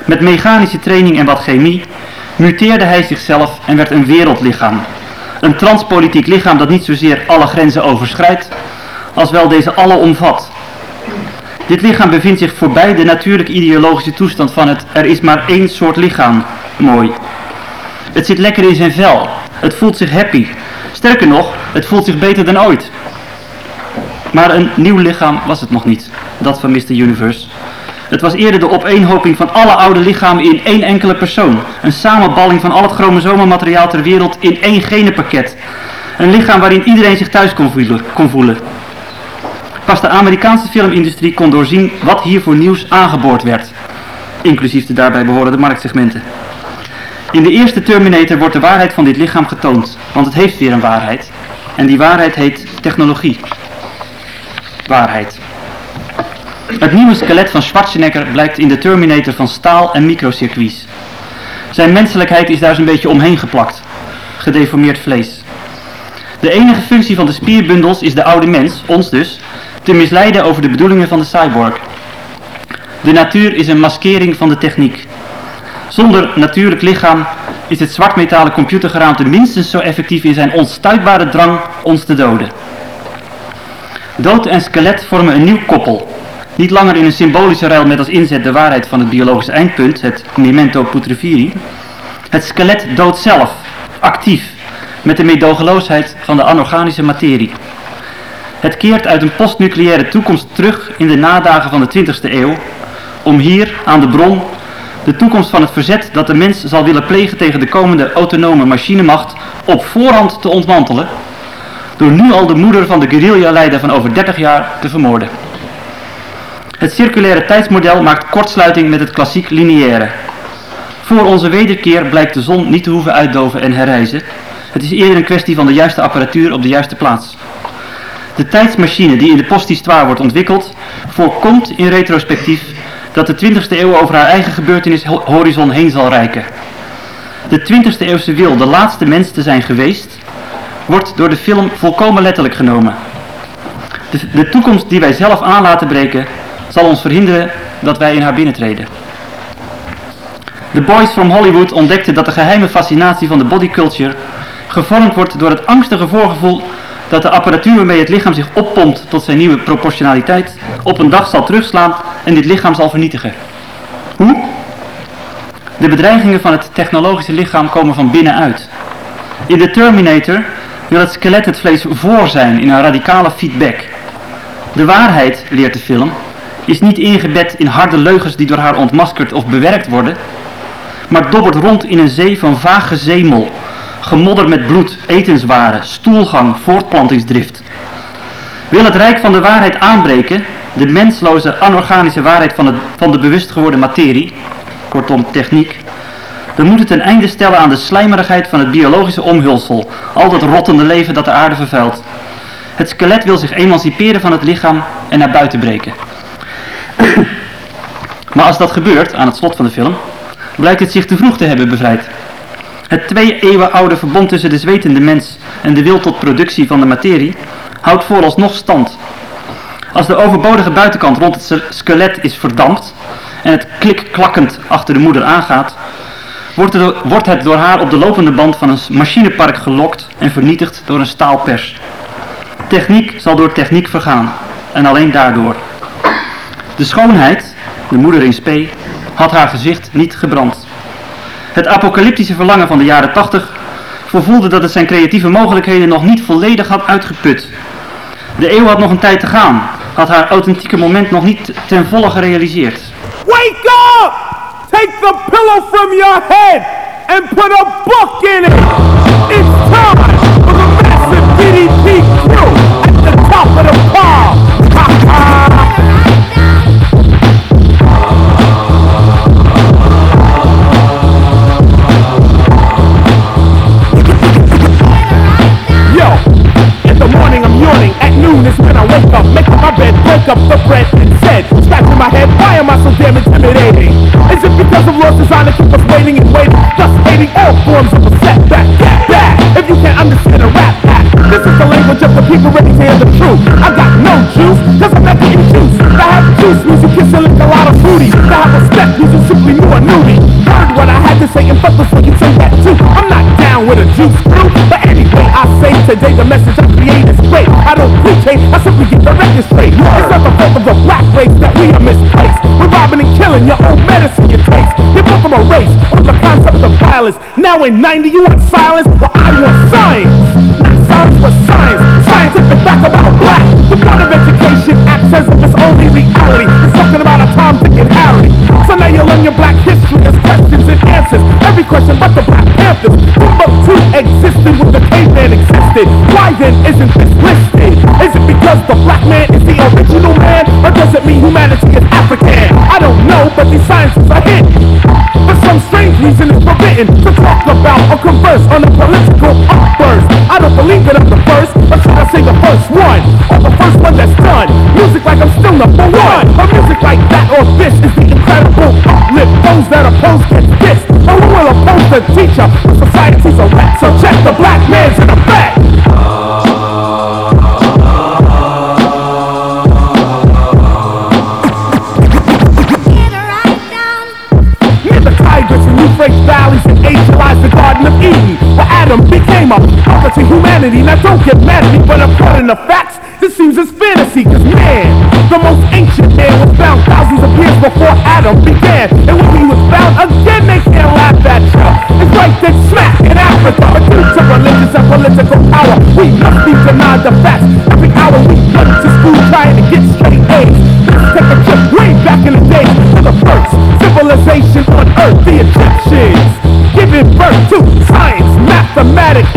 Met mechanische training en wat chemie muteerde hij zichzelf en werd een wereldlichaam. Een transpolitiek lichaam dat niet zozeer alle grenzen overschrijdt, als wel deze alle omvat. Dit lichaam bevindt zich voorbij de natuurlijke ideologische toestand van het er is maar één soort lichaam. Mooi. Het zit lekker in zijn vel. Het voelt zich happy. Sterker nog, het voelt zich beter dan ooit. Maar een nieuw lichaam was het nog niet. Dat van Mr. Universe. Het was eerder de opeenhoping van alle oude lichamen in één enkele persoon. Een samenballing van al het chromosomenmateriaal ter wereld in één genenpakket. Een lichaam waarin iedereen zich thuis kon voelen. Pas de Amerikaanse filmindustrie kon doorzien wat hier voor nieuws aangeboord werd. Inclusief de daarbij behorende marktsegmenten. In de eerste Terminator wordt de waarheid van dit lichaam getoond, want het heeft weer een waarheid. En die waarheid heet technologie. Waarheid. Het nieuwe skelet van Schwarzenegger blijkt in de Terminator van staal en microcircuits. Zijn menselijkheid is daar zo'n beetje omheen geplakt. Gedeformeerd vlees. De enige functie van de spierbundels is de oude mens, ons dus, te misleiden over de bedoelingen van de cyborg. De natuur is een maskering van de techniek. Zonder natuurlijk lichaam is het zwartmetalen computergeraamte minstens zo effectief in zijn onstuitbare drang ons te doden. Dood en skelet vormen een nieuw koppel. Niet langer in een symbolische ruil met als inzet de waarheid van het biologische eindpunt, het memento putreferi. Het skelet doodt zelf, actief, met de meedogenloosheid van de anorganische materie. Het keert uit een postnucleaire toekomst terug in de nadagen van de 20e eeuw, om hier aan de bron de toekomst van het verzet dat de mens zal willen plegen tegen de komende autonome machinemacht op voorhand te ontmantelen, door nu al de moeder van de guerrilla-leider van over 30 jaar te vermoorden. Het circulaire tijdsmodel maakt kortsluiting met het klassiek lineaire. Voor onze wederkeer blijkt de zon niet te hoeven uitdoven en herreizen. Het is eerder een kwestie van de juiste apparatuur op de juiste plaats. De tijdsmachine die in de posthistoire wordt ontwikkeld, voorkomt in retrospectief dat de 20e eeuw over haar eigen gebeurtenishorizon heen zal reiken. De 20e eeuwse wil de laatste mens te zijn geweest, wordt door de film volkomen letterlijk genomen. De toekomst die wij zelf aan laten breken, zal ons verhinderen dat wij in haar binnentreden. De Boys from Hollywood ontdekten dat de geheime fascinatie van de bodyculture gevormd wordt door het angstige voorgevoel dat de apparatuur waarmee het lichaam zich oppompt tot zijn nieuwe proportionaliteit op een dag zal terugslaan en dit lichaam zal vernietigen. Hoe? De bedreigingen van het technologische lichaam komen van binnenuit. In de Terminator wil het skelet het vlees voor zijn in een radicale feedback. De waarheid, leert de film, is niet ingebed in harde leugens die door haar ontmaskerd of bewerkt worden, maar dobbert rond in een zee van vage zemel, gemodder met bloed, etenswaren, stoelgang, voortplantingsdrift. Wil het rijk van de waarheid aanbreken, de mensloze anorganische waarheid van, het, van de bewust geworden materie, kortom techniek, dan moet het een einde stellen aan de slijmerigheid van het biologische omhulsel, al dat rottende leven dat de aarde vervuilt. Het skelet wil zich emanciperen van het lichaam en naar buiten breken. [LAUGHS] maar als dat gebeurt, aan het slot van de film, blijkt het zich te vroeg te hebben bevrijd. Het twee eeuwen oude verbond tussen de zwetende mens en de wil tot productie van de materie houdt vooralsnog stand. Als de overbodige buitenkant rond het skelet is verdampt en het klik-klakkend achter de moeder aangaat, wordt wordt het door haar op de lopende band van een machinepark gelokt en vernietigd door een staalpers. Techniek zal door techniek vergaan en alleen daardoor. De schoonheid, de moeder in spe, had haar gezicht niet gebrand. Het apocalyptische verlangen van de jaren 80 vervoelde dat het zijn creatieve mogelijkheden nog niet volledig had uitgeput. De eeuw had nog een tijd te gaan, had haar authentieke moment nog niet ten volle gerealiseerd. Wake up! Take the pillow from your head and put a book in it! It's time for the massive DDT crew at the top the pile! Morning at noon is when I wake up, make my bed, break up the bread and said, scratching my head, why am I so damn intimidating? Is it because of laws designed to keep us waiting and waiting, thus hating all forms of a setback? Get back, if you can't understand a rap act, this is the language of the people hear the truth. I got no juice, cause I'm not getting juice. I have juice, music, kiss lick a lot of booty. I have respect, music simply I knew me. Heard what I had to say and fuck so you say that too. I'm not down with a juice crew, but anyway, I say today the message I create is great. I don't preach hate, I simply get the record straight. It's not the fault of the black race that we are misplaced. We're robbing and killing your own medicine you taste. You come from a race with the concept of violence. Now in 90 you want silence, well I want science. Not science but science. Scientific fact about black. Say the first one? The first one that's done. Music like I'm still number one. Or music like that or this is the incredible uplift. Those that oppose get dissed. Or who will oppose the teacher? Society's a wreck, so check the black according to facts, this seems as fantasy, cause man, the most ancient man was found thousands of years before Adam began. And when he was found again, they can't laugh at ya. It's right there smack in Africa, but due to religious and political power, we must be denied the facts. Every hour we go to school trying to get straight A's. Let's take a trip way back in the day to the first civilization on earth, the Egyptians. Giving birth to science, mathematics,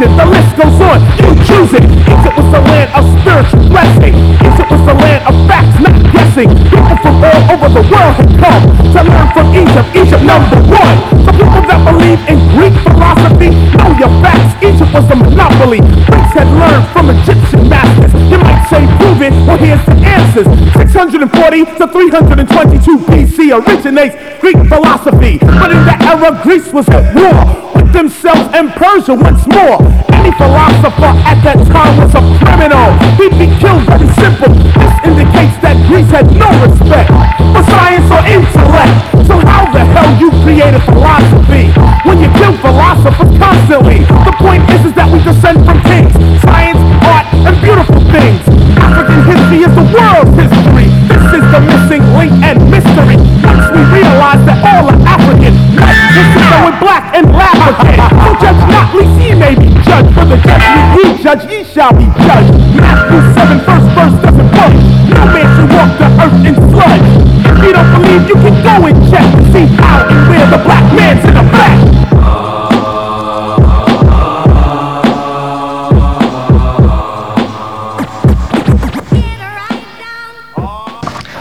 the list goes on. You choose it. Egypt was the land of spiritual blessing. Egypt was the land of facts, not guessing. People from all over the world had come to learn from Egypt. Egypt number one. For people that believe in Greek philosophy, know your facts. Egypt was the monopoly. Greeks had learned from Egyptian masters. You might say prove it, well here's the answers. 640 to 322 BC originates Greek philosophy. But in that era, Greece was at war with themselves and Persia once more. Any philosopher at that time was a criminal. He'd be killed very simple. This indicates that Greece had no respect for science or intellect. So how the hell you created philosophy judge, ye shall be judged. Matthew 7, first verse doesn't work. No man should walk the earth in sludge. If you don't believe, you can go and check see how and where the black man's in the back.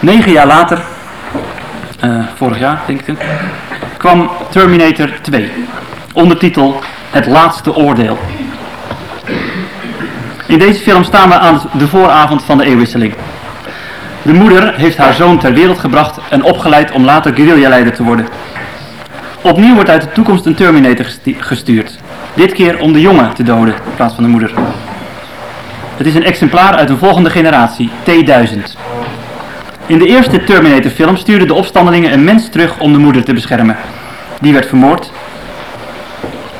Negen jaar later, eh, vorig jaar denk ik, kwam Terminator 2. Ondertitel Het laatste oordeel. In deze film staan we aan de vooravond van de eeuwwisseling. De moeder heeft haar zoon ter wereld gebracht en opgeleid om later guerrilla-leider te worden. Opnieuw wordt uit de toekomst een Terminator gestuurd. Dit keer om de jongen te doden in plaats van de moeder. Het is een exemplaar uit een volgende generatie, T-1000. In de eerste Terminator film stuurden de opstandelingen een mens terug om de moeder te beschermen. Die werd vermoord,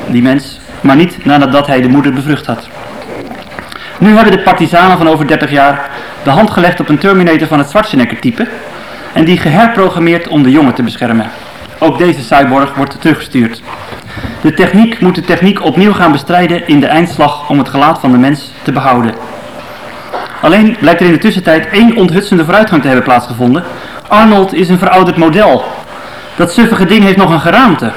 die mens, maar niet nadat hij de moeder bevrucht had. Nu hebben de partisanen van over 30 jaar de hand gelegd op een Terminator van het Schwarzenegger type en die geherprogrammeerd om de jongen te beschermen. Ook deze cyborg wordt teruggestuurd. De techniek moet de techniek opnieuw gaan bestrijden in de eindslag om het gelaat van de mens te behouden. Alleen blijkt er in de tussentijd één onthutsende vooruitgang te hebben plaatsgevonden. Arnold is een verouderd model. Dat suffige ding heeft nog een geraamte.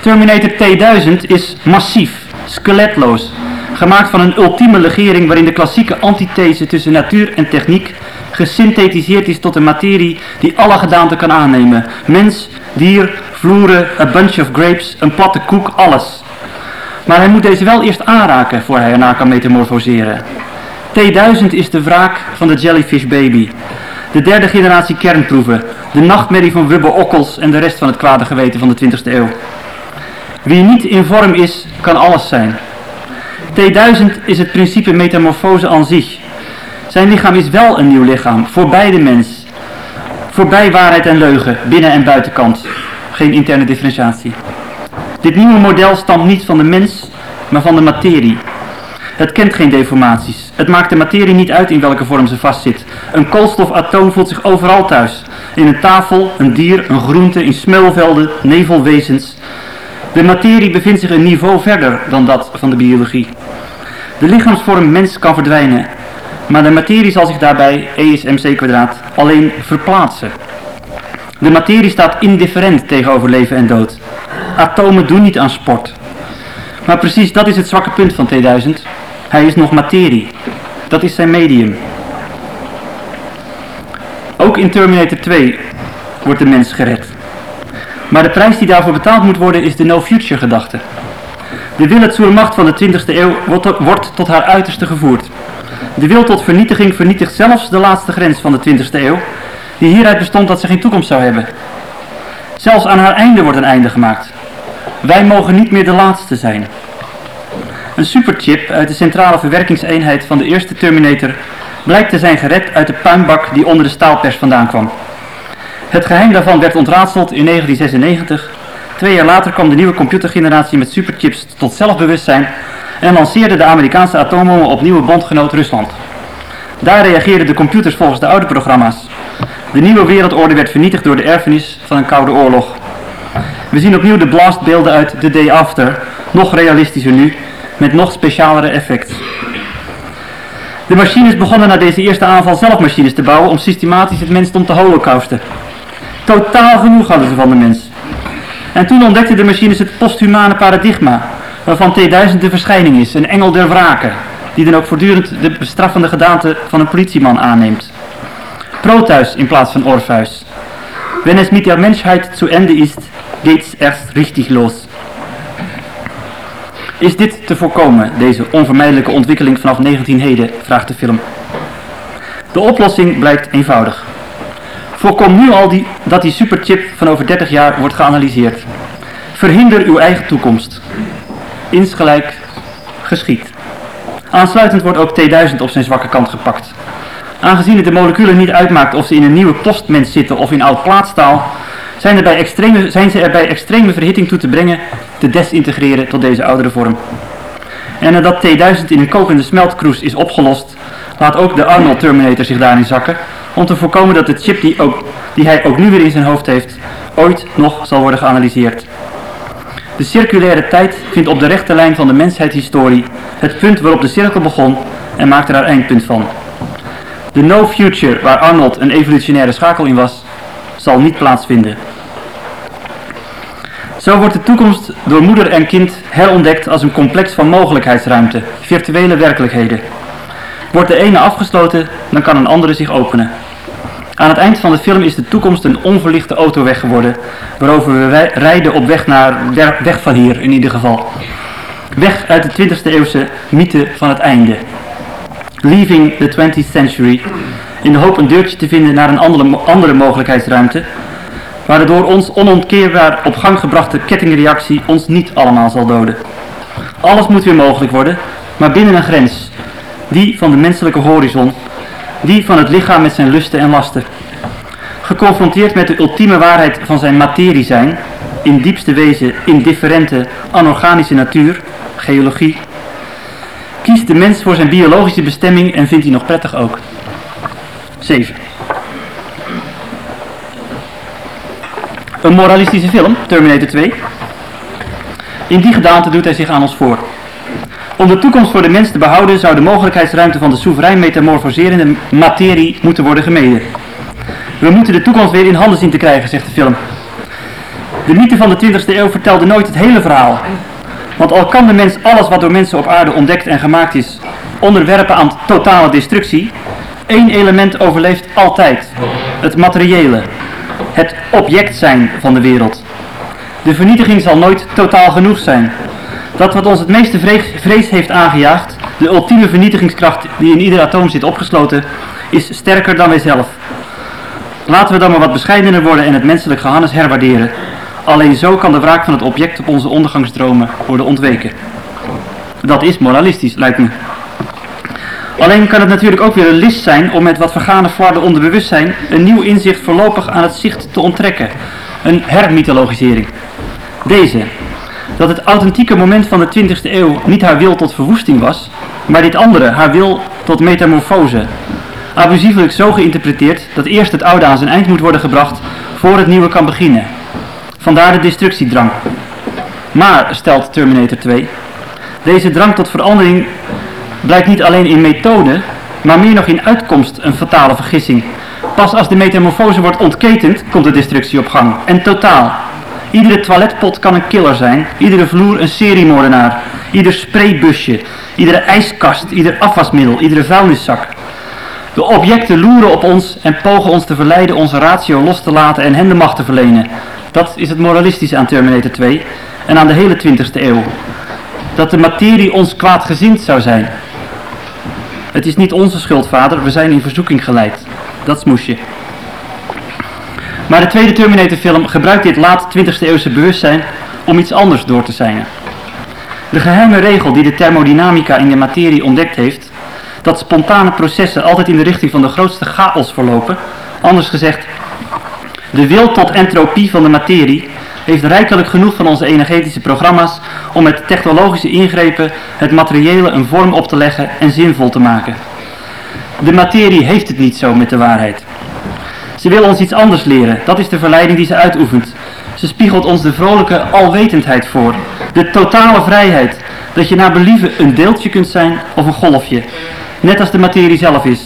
Terminator T-1000 is massief, skeletloos, gemaakt van een ultieme legering waarin de klassieke antithese tussen natuur en techniek gesynthetiseerd is tot een materie die alle gedaanten kan aannemen. Mens, dier, vloeren, a bunch of grapes, een platte koek, alles. Maar hij moet deze wel eerst aanraken voor hij ernaar kan metamorfoseren. T1000 is de wraak van de Jellyfish Baby. De derde generatie kernproeven. De nachtmerrie van Wubbe Okkels en de rest van het kwade geweten van de 20e eeuw. Wie niet in vorm is, kan alles zijn. T1000 is het principe metamorfose aan zich. Zijn lichaam is wel een nieuw lichaam, voorbij de mens. Voorbij waarheid en leugen, binnen- en buitenkant. Geen interne differentiatie. Dit nieuwe model stamt niet van de mens, maar van de materie. Het kent geen deformaties. Het maakt de materie niet uit in welke vorm ze vastzit. Een koolstofatoom voelt zich overal thuis. In een tafel, een dier, een groente, in smeulvelden, nevelwezens. De materie bevindt zich een niveau verder dan dat van de biologie. De lichaamsvorm mens kan verdwijnen, maar de materie zal zich daarbij, E is mc kwadraat, alleen verplaatsen. De materie staat indifferent tegenover leven en dood. Atomen doen niet aan sport. Maar precies dat is het zwakke punt van 2000. Hij is nog materie. Dat is zijn medium. Ook in Terminator 2 wordt de mens gered. Maar de prijs die daarvoor betaald moet worden is de no-future gedachte. De wil het macht van de 20e eeuw wordt tot haar uiterste gevoerd. De wil tot vernietiging vernietigt zelfs de laatste grens van de 20e eeuw, die hieruit bestond dat ze geen toekomst zou hebben. Zelfs aan haar einde wordt een einde gemaakt. Wij mogen niet meer de laatste zijn. Een superchip uit de centrale verwerkingseenheid van de eerste Terminator blijkt te zijn gered uit de puinbak die onder de staalpers vandaan kwam. Het geheim daarvan werd ontraadseld in 1996. Twee jaar later kwam de nieuwe computergeneratie met superchips tot zelfbewustzijn en lanceerde de Amerikaanse atoombom op nieuwe bondgenoot Rusland. Daar reageerden de computers volgens de oude programma's. De nieuwe wereldorde werd vernietigd door de erfenis van een koude oorlog. We zien opnieuw de blastbeelden uit The Day After, nog realistischer nu, met nog specialere effecten. De machines begonnen na deze eerste aanval zelf machines te bouwen om systematisch het mensdom te holocausten. Totaal genoeg hadden ze van de mens. En toen ontdekten de machines het posthumane paradigma, waarvan T1000 de verschijning is, een engel der wraken, die dan ook voortdurend de bestraffende gedaante van een politieman aanneemt. Proteus in plaats van Orpheus. Wenn es mit der Menschheit zu Ende ist, geht's erst richtig los. Is dit te voorkomen, deze onvermijdelijke ontwikkeling vanaf 19 heden, vraagt de film. De oplossing blijkt eenvoudig. Voorkom nu al die, dat die superchip van over 30 jaar wordt geanalyseerd. Verhinder uw eigen toekomst. Insgelijk geschied. Aansluitend wordt ook T1000 op zijn zwakke kant gepakt. Aangezien het de moleculen niet uitmaakt of ze in een nieuwe postmens zitten of in oud plaatstaal, zijn, er bij extreme, zijn ze er bij extreme verhitting toe te brengen te desintegreren tot deze oudere vorm. En nadat T1000 in een kokende smeltkroes is opgelost, laat ook de Arnold Terminator zich daarin zakken, om te voorkomen dat de chip die, ook, die hij ook nu weer in zijn hoofd heeft, ooit nog zal worden geanalyseerd. De circulaire tijd vindt op de rechte lijn van de mensheidshistorie het punt waarop de cirkel begon en maakt er haar eindpunt van. De no future waar Arnold een evolutionaire schakel in was, zal niet plaatsvinden. Zo wordt de toekomst door moeder en kind herontdekt als een complex van mogelijkheidsruimte, virtuele werkelijkheden. Wordt de ene afgesloten, dan kan een andere zich openen. Aan het eind van de film is de toekomst een onverlichte autoweg geworden, waarover we rijden op weg naar weg van hier in ieder geval. Weg uit de 20e eeuwse mythe van het einde. Leaving the 20th century, in de hoop een deurtje te vinden naar een andere, andere mogelijkheidsruimte, waar de door ons onontkeerbaar op gang gebrachte kettingreactie ons niet allemaal zal doden. Alles moet weer mogelijk worden, maar binnen een grens, die van de menselijke horizon, die van het lichaam met zijn lusten en lasten. Geconfronteerd met de ultieme waarheid van zijn materie zijn, in diepste wezen indifferente, anorganische natuur, geologie, kiest de mens voor zijn biologische bestemming en vindt hij nog prettig ook. 7. Een moralistische film, Terminator 2. In die gedaante doet hij zich aan ons voor. Om de toekomst voor de mens te behouden zou de mogelijkheidsruimte van de soeverein metamorfoserende materie moeten worden gemeden. We moeten de toekomst weer in handen zien te krijgen, zegt de film. De mythe van de 20e eeuw vertelde nooit het hele verhaal. Want al kan de mens alles wat door mensen op aarde ontdekt en gemaakt is onderwerpen aan totale destructie, één element overleeft altijd. Het materiële. Het object zijn van de wereld. De vernietiging zal nooit totaal genoeg zijn. Dat wat ons het meeste vrees heeft aangejaagd, de ultieme vernietigingskracht die in ieder atoom zit opgesloten, is sterker dan wij zelf. Laten we dan maar wat bescheidener worden en het menselijk gehannes herwaarderen. Alleen zo kan de wraak van het object op onze ondergangsdromen worden ontweken. Dat is moralistisch, lijkt me. Alleen kan het natuurlijk ook weer een list zijn om met wat vergane flarden onder bewustzijn een nieuw inzicht voorlopig aan het zicht te onttrekken. Een hermythologisering. Deze. Dat het authentieke moment van de 20e eeuw niet haar wil tot verwoesting was, maar dit andere, haar wil tot metamorfose. Abusievelijk zo geïnterpreteerd dat eerst het oude aan zijn eind moet worden gebracht voor het nieuwe kan beginnen. Vandaar de destructiedrang. Maar, stelt Terminator 2, deze drang tot verandering blijkt niet alleen in methode, maar meer nog in uitkomst een fatale vergissing. Pas als de metamorfose wordt ontketend, komt de destructie op gang. En totaal. Iedere toiletpot kan een killer zijn, iedere vloer een seriemoordenaar, ieder spraybusje, iedere ijskast, ieder afwasmiddel, iedere vuilniszak. De objecten loeren op ons en pogen ons te verleiden onze ratio los te laten en hen de macht te verlenen. Dat is het moralistische aan Terminator 2 en aan de hele 20e eeuw. Dat de materie ons kwaadgezind zou zijn. Het is niet onze schuld, vader, we zijn in verzoeking geleid. Dat smoes je. Maar de tweede Terminator film gebruikt dit laat 20e eeuwse bewustzijn om iets anders door te zijn. De geheime regel die de thermodynamica in de materie ontdekt heeft, dat spontane processen altijd in de richting van de grootste chaos verlopen, anders gezegd, de wil tot entropie van de materie heeft rijkelijk genoeg van onze energetische programma's om met technologische ingrepen het materiële een vorm op te leggen en zinvol te maken. De materie heeft het niet zo met de waarheid. Ze wil ons iets anders leren, dat is de verleiding die ze uitoefent. Ze spiegelt ons de vrolijke alwetendheid voor, de totale vrijheid, dat je naar believen een deeltje kunt zijn of een golfje, net als de materie zelf is.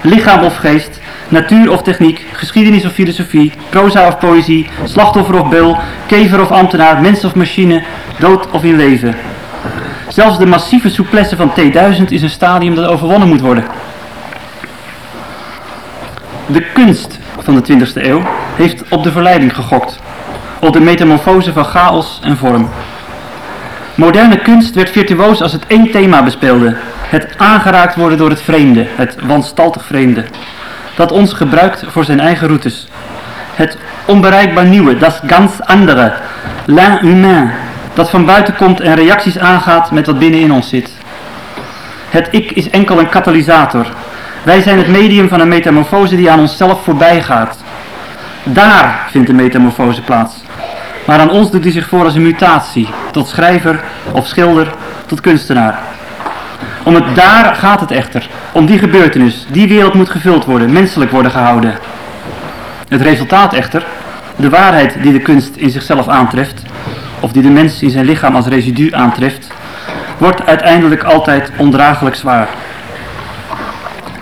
Lichaam of geest, natuur of techniek, geschiedenis of filosofie, proza of poëzie, slachtoffer of beul, kever of ambtenaar, mens of machine, dood of in leven. Zelfs de massieve souplesse van T1000 is een stadium dat overwonnen moet worden. De kunst van de 20e eeuw heeft op de verleiding gegokt, op de metamorfose van chaos en vorm. Moderne kunst werd virtuoos als het één thema bespeelde, het aangeraakt worden door het vreemde, het wanstaltig vreemde, dat ons gebruikt voor zijn eigen routes. Het onbereikbaar nieuwe, dat ganz andere, l'inhumain, dat van buiten komt en reacties aangaat met wat binnenin ons zit. Het ik is enkel een katalysator. Wij zijn het medium van een metamorfose die aan onszelf voorbij gaat. Daar vindt de metamorfose plaats. Maar aan ons doet hij zich voor als een mutatie, tot schrijver of schilder, tot kunstenaar. Om het daar gaat het echter, om die gebeurtenis, die wereld moet gevuld worden, menselijk worden gehouden. Het resultaat echter, de waarheid die de kunst in zichzelf aantreft, of die de mens in zijn lichaam als residu aantreft, wordt uiteindelijk altijd ondraaglijk zwaar.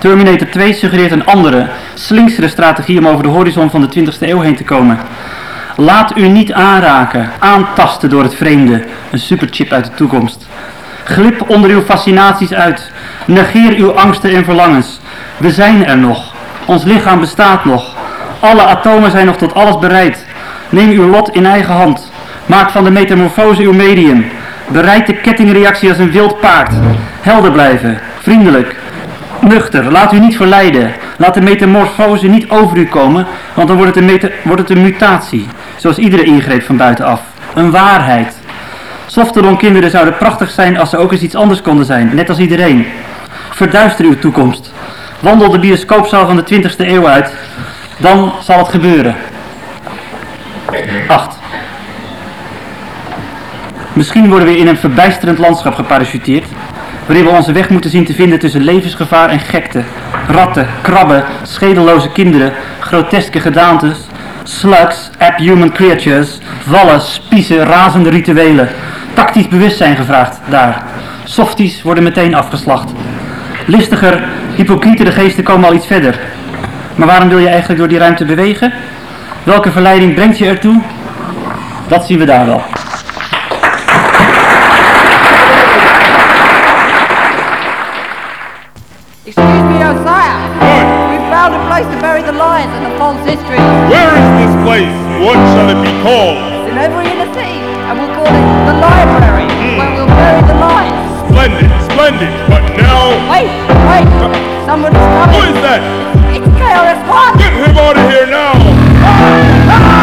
Terminator 2 suggereert een andere, slinksere strategie om over de horizon van de 20e eeuw heen te komen. Laat u niet aanraken, aantasten door het vreemde, een superchip uit de toekomst. Glip onder uw fascinaties uit. Negeer uw angsten en verlangens. We zijn er nog. Ons lichaam bestaat nog. Alle atomen zijn nog tot alles bereid. Neem uw lot in eigen hand. Maak van de metamorfose uw medium. Bereid de kettingreactie als een wild paard. Helder blijven. Vriendelijk. Nuchter. Laat u niet verleiden. Laat de metamorfose niet over u komen, want dan wordt het een, wordt het een mutatie. Zoals iedere ingreep van buitenaf. Een waarheid. Softeron kinderen zouden prachtig zijn als ze ook eens iets anders konden zijn, net als iedereen. Verduister uw toekomst. Wandel de bioscoopzaal van de 20e eeuw uit, dan zal het gebeuren. 8. Misschien worden we in een verbijsterend landschap geparachuteerd, waarin we onze weg moeten zien te vinden tussen levensgevaar en gekte. Ratten, krabben, schedelloze kinderen, groteske gedaantes, slugs, abhuman creatures, vallen, spiezen, razende rituelen. Tactisch bewustzijn gevraagd daar. Softies worden meteen afgeslacht. Listiger, hypocrietere geesten komen al iets verder. Maar waarom wil je eigenlijk door die ruimte bewegen? Welke verleiding brengt je ertoe? Dat zien we daar wel. Excuse me, oh sire. We found a place to bury the lions and the false history. Where is this place? What shall it be called? It's in every inner city, and we'll call it the library, hmm. where we'll bury the lions. Splendid, splendid. But now, Wait, wait, someone is coming. who is that? It's KRS-One. Get him out of here now! honest,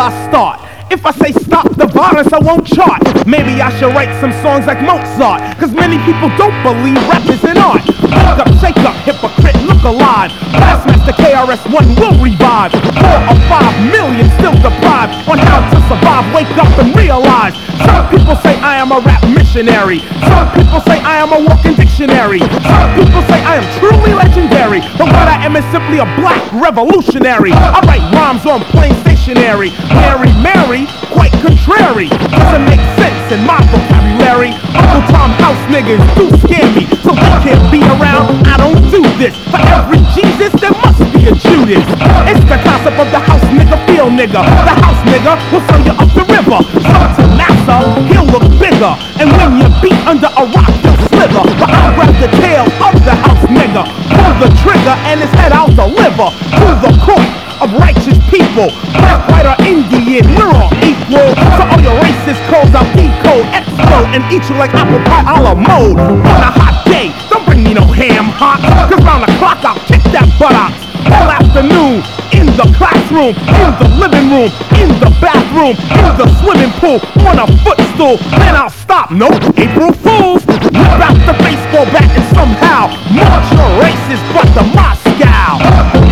I start? If I say stop the violence, I won't chart. Maybe I should write some songs like Mozart. Cause many people don't believe rap is an art. Wake up, shake up, hypocrite, look alive. Bassmaster KRS-One will revive. Four or five million still deprived on how to survive. Wake up and realize. Some people say I am a rap missionary. Some people say I am a walking dictionary. Some people say I am truly legendary. But what I am is simply a black revolutionary. I write rhymes on plain stationery. Mary, Mary, quite contrary. Doesn't make sense in my vocabulary. Uncle Tom House niggas do scare me. So they can't be around. I don't do this. For every Jesus, there must be a Judas. It's the concept of the house nigga feel nigga. The house nigga will sell you up the river. So to NASA, he'll look bigger. And when you beat under a rock, he'll slither. But I'll grab the tail of the house nigga. Pull the trigger and his head out the deliver. To the court of righteous people. Black, white, or Indian, we're all equal. So all your racist codes I'll decode, explode, and eat you like apple pie a la mode. On a hot day, don't bring me no ham hot. Cause round the clock I'll kick that buttocks. All afternoon, in the classroom, in the living room, in the bathroom, in the swimming pool, on a footstool. Then I'll stop. Nope, April Fools. Whip out the baseball bat and somehow march your racist butt to Moscow.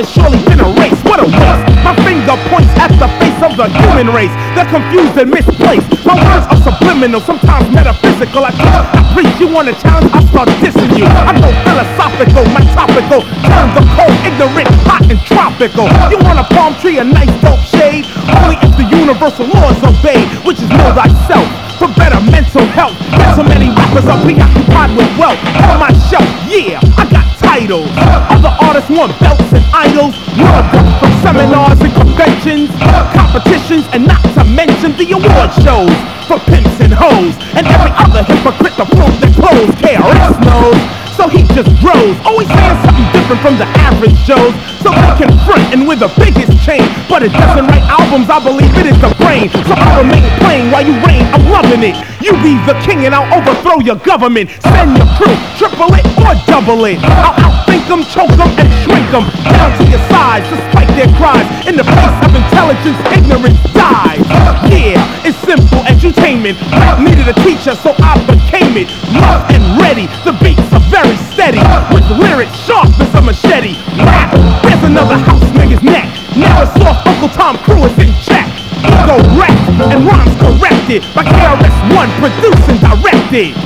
Has surely been erased What a waste My finger points at the face of the human race. They're confused and misplaced. My words are subliminal, sometimes metaphysical. I teach, I preach, you want a challenge, I start dissing you. I go philosophical, my topical. Turn the cold, ignorant, hot and tropical. You want a palm tree, a nice dope shade? Only if the universal laws obeyed Which is know thyself. For better mental health. Get so many rappers are preoccupied with wealth. On my shelf, yeah, I titles. Other artists want belts and idols. Cup from seminars and conventions, competitions, and not to mention the award shows for pimps and hoes. And every other hypocrite to prove their clothes. KRS knows. So he just grows, always saying something different from the average Joes. So they can front and with the biggest chain. But it doesn't write albums, I believe it is the brain. So I remain plain while you reign, I'm loving it. You be the king and I'll overthrow your government. Send your crew, triple it or double it. I'll outthink them, choke them, and shrink them down to your size, despite their cries. In the face of intelligence, ignorance dies. Yeah, it's simple edutainment. Rap needed a teacher, so I became it. Love and ready, the beats very steady. With lyrics sharp as a machete. Rap, there's another house nigga's neck. Now it's off, Uncle Tom Crew is in check. Ego wrecked and rhymes corrected by KRS-One produced and directed.